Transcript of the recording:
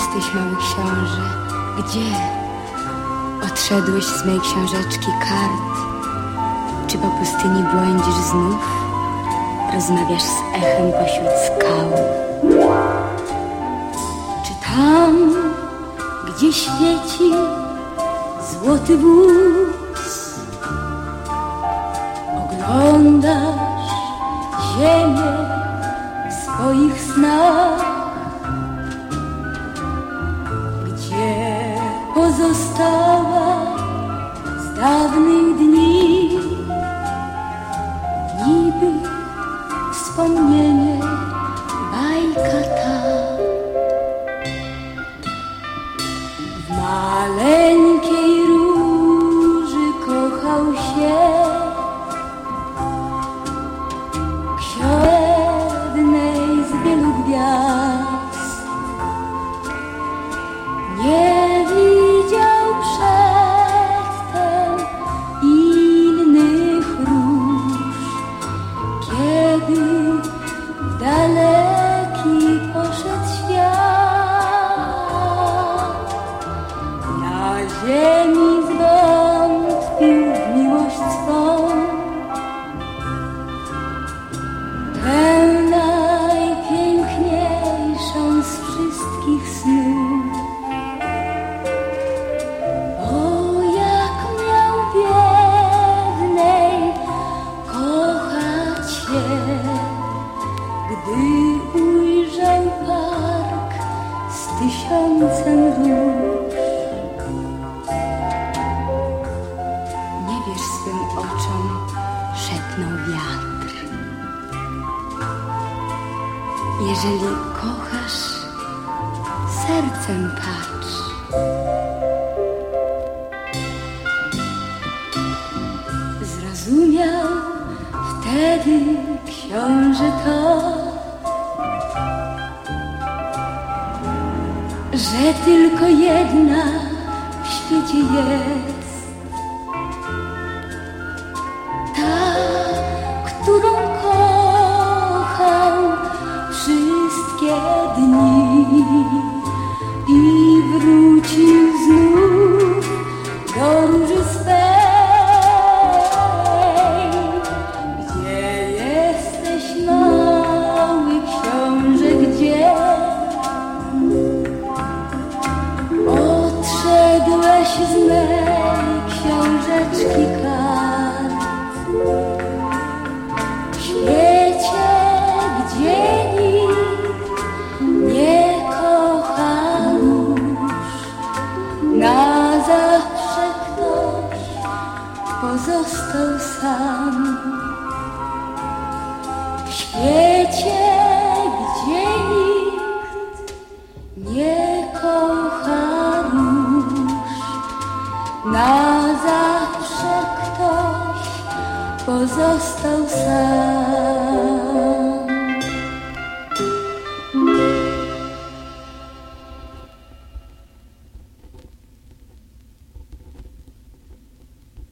jesteś, mały książę? Gdzie? Odszedłeś z mej książeczki kart? Czy po pustyni błądzisz znów? Rozmawiasz z echem pośród skał? Czy tam, gdzie świeci złoty wóz, oglądasz ziemię w swoich snach? Pozostała z dawnych dni. Niby wspomnienie bajka ta. W maleńkiej wszystkich snów. Gdy ujrzał park z tysiącem róż. Nie wierz swym oczom, szepnął wiatr. Jeżeli kochasz, sercem patrz. Zrozumiał wtedy książę to, że tylko jedna w świecie jest. Zjadłeś z mej książeczki kart. W świecie, gdzie nikt nie kocha już Na zawsze ktoś pozostał sam. W świecie, gdzie nikt nie na zawsze ktoś pozostał sam.